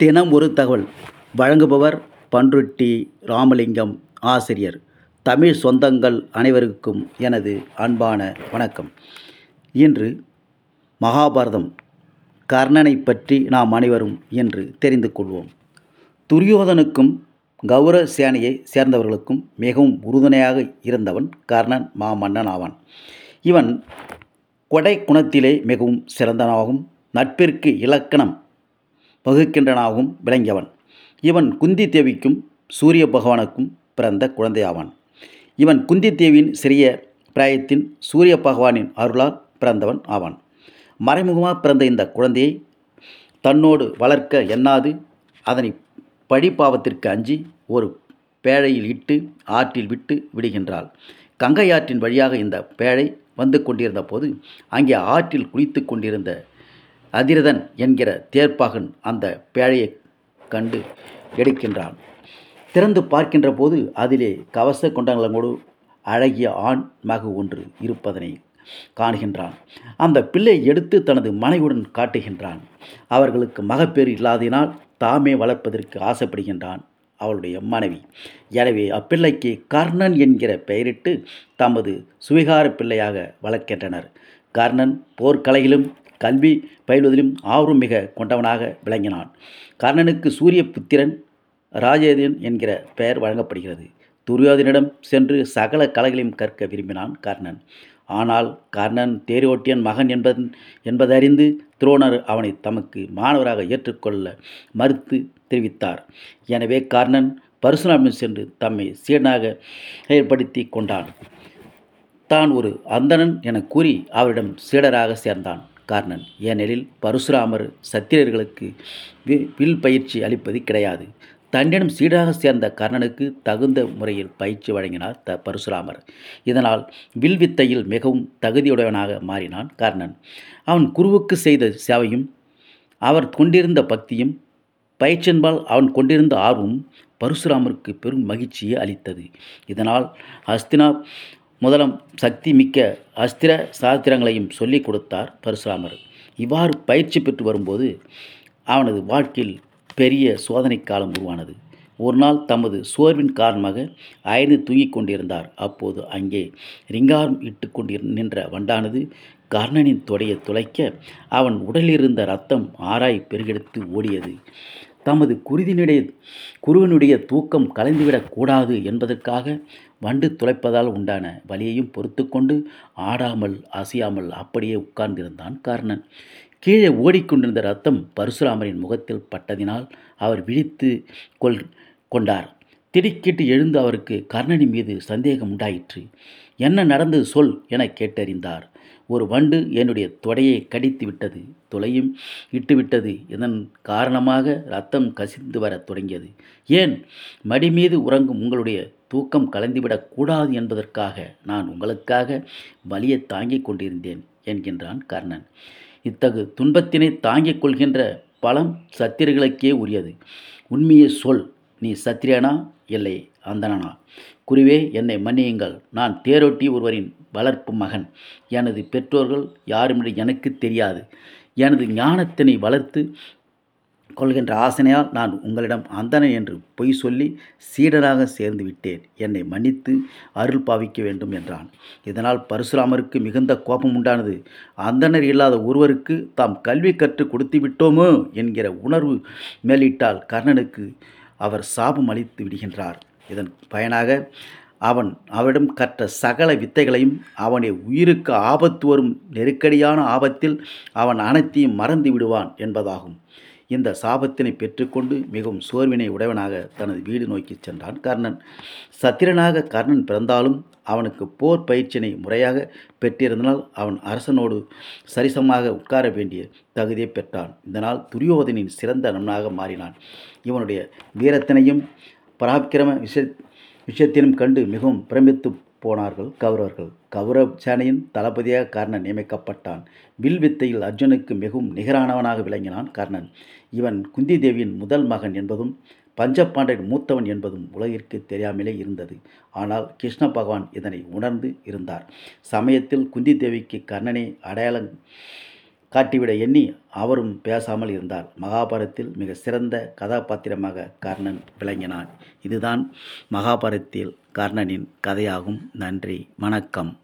தினம் ஒரு தகவல். வழங்குபவர் பன்ருட்டி ராமலிங்கம் ஆசிரியர். தமிழ் சொந்தங்கள் அனைவருக்கும் எனது அன்பான வணக்கம். இன்று மகாபாரதம் கர்ணனை பற்றி நாம் அனைவரும் என்று தெரிந்து கொள்வோம். துரியோதனுக்கும் கௌர சேனையை சேர்ந்தவர்களுக்கும் மிகவும் உறுதுணையாக இருந்தவன் கர்ணன் மாமன்னன் ஆவான். இவன் கொடை குணத்திலே மிகவும் சிறந்தனாகும் நட்பிற்கு இலக்கணம் பகுக்கின்றனாகவும் விளங்கியவன். இவன் குந்தி தேவிக்கும் சூரிய பகவானுக்கும் பிறந்த குழந்தையாவான். இவன் குந்தி தேவியின் சிறிய பிராயத்தின் சூரிய பகவானின் அருளால் பிறந்தவன் ஆவான். மறைமுகமாக பிறந்த இந்த குழந்தையை தன்னோடு வளர்க்க எண்ணாது அதனை பழிப்பாவத்திற்கு அஞ்சி ஒரு பேழையில் இட்டு ஆற்றில் விட்டு விடுகின்றாள். கங்கை ஆற்றின் வழியாக இந்த பேழை வந்து கொண்டிருந்த போது அங்கே ஆற்றில் குளித்து கொண்டிருந்த அதிரதன் என்கிற தேர்ப்பாகன் அந்த பேழையை கண்டு எடுக்கின்றான். திறந்து பார்க்கின்ற போது அதிலே கவச கொண்டங்களோடு அழகிய ஆண் மகு ஒன்று இருப்பதனை காணுகின்றான். அந்த பிள்ளை எடுத்து தனது மனைவுடன் காட்டுகின்றான். அவர்களுக்கு மகப்பேறு இல்லாதினால் தாமே வளர்ப்பதற்கு ஆசைப்படுகின்றான் அவளுடைய மனைவி. எனவே அப்பிள்ளைக்கு கர்ணன் என்கிற பெயரிட்டு தமது சுவிகார பிள்ளையாக வளர்க்கின்றனர். கர்ணன் போர்க்கலையிலும் கல்வி பயில்வதிலும் ஆர்வம் மிக கொண்டவனாக விளங்கினான். கர்ணனுக்கு சூரிய புத்திரன் ராஜேந்திரன் என்கிற பெயர் வழங்கப்படுகிறது. துரியோதனிடம் சென்று சகல கலைகளையும் கற்க விரும்பினான் கர்ணன். ஆனால் கர்ணன் தேரோட்டியன் மகன் என்பதன் என்பதறிந்து துரோணர் அவனை தமக்கு மாணவராக ஏற்றுக்கொள்ள மறுத்து தெரிவித்தார். எனவே கர்ணன் பரசுராமில் சென்று தம்மை சீடனாக ஏற்படுத்தி கொண்டான். தான் ஒரு அந்தணன் என கூறி அவரிடம் சீடராக சேர்ந்தான். கர்ணன். ஏனெனில் பரசுராமர் சத்திரியர்களுக்கு வில் பயிற்சி அளிப்பது கிடையாது. தன்னிடம் சீடாக சேர்ந்த கர்ணனுக்கு தகுந்த முறையில் பயிற்சி வழங்கினார் த பரசுராமர். இதனால் வில்வித்தையில் மிகவும் தகுதியுடையவனாக மாறினான் கர்ணன். அவன் குருவுக்கு செய்த சேவையும் அவர் கொண்டிருந்த பக்தியும் பயிற்சியன்பால் அவன் கொண்டிருந்த ஆர்வம் பரசுராமருக்கு பெரும் மகிழ்ச்சியை அளித்தது. இதனால் ஹஸ்தினா முதலம் சக்தி மிக்க அஸ்திர சாஸ்திரங்களையும் சொல்லிக் கொடுத்தார் பரசுராமர். இவ்வாறு பயிற்சி பெற்று வரும்போது அவனது வாழ்க்கையில் பெரிய சோதனை காலம் உருவானது. ஒரு நாள் தமது சோர்வின் காரணமாக அயர்ந்து தூங்கிக் கொண்டிருந்தார். அப்போது அங்கே ரிங்காரம் இட்டு கொண்டு நின்ற வண்டானது கர்ணனின் தொடையை துளைக்க அவன் உடலிருந்த ரத்தம் ஆராய் பெருகெடுத்து ஓடியது. தமது குருதினுடைய குருவனுடைய தூக்கம் கலைந்துவிடக்கூடாது என்பதற்காக வண்டு துளைப்பதால் உண்டான வலியையும் பொறுத்து கொண்டு ஆடாமல் அசையாமல் அப்படியே உட்கார்ந்திருந்தான் கர்ணன். கீழே ஓடிக்கொண்டிருந்த ரத்தம் பரசுராமரின் முகத்தில் பட்டதினால் அவர் விழித்து கொள் கொண்டார். திடுக்கிட்டு எழுந்து அவருக்கு கர்ணனின் மீது சந்தேகம் உண்டாயிற்று. என்ன நடந்தது சொல் என கேட்டறிந்தார். ஒரு வண்டு என்னுடைய தொடையை கடித்து விட்டது துளையும் இட்டுவிட்டது இதன் காரணமாக ரத்தம் கசிந்து வரத் தொடங்கியது. ஏன்? மடி மீது உறங்கும் உங்களுடைய தூக்கம் கலந்துவிடக்கூடாது என்பதற்காக நான் உங்களுக்காக வலியை தாங்கிக் கொண்டிருந்தேன் என்கின்றான் கர்ணன். இத்தகு துன்பத்தினை தாங்கிக் கொள்கின்ற பலம் சத்திரிகளுக்கே உரியது. உண்மையை சொல். நீ சத்திரியனா? இல்லை. அந்தணனா. குருவே என்னை மன்னியுங்கள். நான் தேரொட்டி ஒருவரின் வளர்ப்பு மகன். எனது பெற்றோர்கள் யாருமில்லை எனக்கு தெரியாது. எனது ஞானத்தினை வளர்த்து கொள்கின்ற ஆசனையால் நான் உங்களிடம் அந்தணன் என்று பொய் சொல்லி சீடராக சேர்ந்து விட்டேன். என்னை மன்னித்து அருள் பாவிக்க வேண்டும் என்றான். இதனால் பரசுராமருக்கு மிகுந்த கோபம் உண்டானது. அந்தனர் இல்லாத ஒருவருக்கு தாம் கல்வி கற்று கொடுத்து விட்டோமோ என்கிற உணர்வு மேலிட்டால் கர்ணனுக்கு அவர் சாபம் அளித்து விடுகின்றார். இதன் பயனாக அவன் அவரிடம் கற்ற சகல வித்தைகளையும் அவனை உயிருக்கு ஆபத்து வரும் நெருக்கடியான ஆபத்தில் அவன் அனைத்தையும் மறந்து விடுவான் என்பதாகும். இந்த சாபத்தினை பெற்றுக்கொண்டு மிகவும் சோர்வினை உடையவனாக தனது வீடு நோக்கி சென்றான் கர்ணன். சத்திரனாக கர்ணன் பிறந்தாலும் அவனுக்கு போர் பயிற்சியினை முறையாக பெற்றிருந்தனால் அவன் அரசனோடு சரிசமாக உட்கார வேண்டிய தகுதியை பெற்றான். இதனால் துரியோதனின் சிறந்த நண்பனாக மாறினான். இவனுடைய வீரத்தினையும் பராக்கிரம விஷ விஷயத்திலும் கண்டு மிகவும் பிரமித்து போனார்கள் கௌரவர்கள். கௌரவ சேனையின் தளபதியாக கர்ணன் நியமிக்கப்பட்டான். வில் வித்தையில் அர்ஜுனுக்கு மிகவும் நிகரானவனாக விளங்கினான் கர்ணன். இவன் குந்தி தேவியின் முதல் மகன் என்பதும் பஞ்சபாண்டியன் மூத்தவன் என்பதும் உலகிற்கு தெரியாமலே இருந்தது. ஆனால் கிருஷ்ண பகவான் இதனை உணர்ந்து இருந்தார். சமயத்தில் குந்தி தேவிக்கு கர்ணனை அடையாளம் காட்டிவிட எண்ணி அவரும் பேசாமல் இருந்தார். மகாபாரத்தில் மிக சிறந்த கதாபாத்திரமாக கர்ணன் விளங்கினான் இதுதான் மகாபாரதத்தில் கர்ணனின் கதையாகும். நன்றி. வணக்கம்.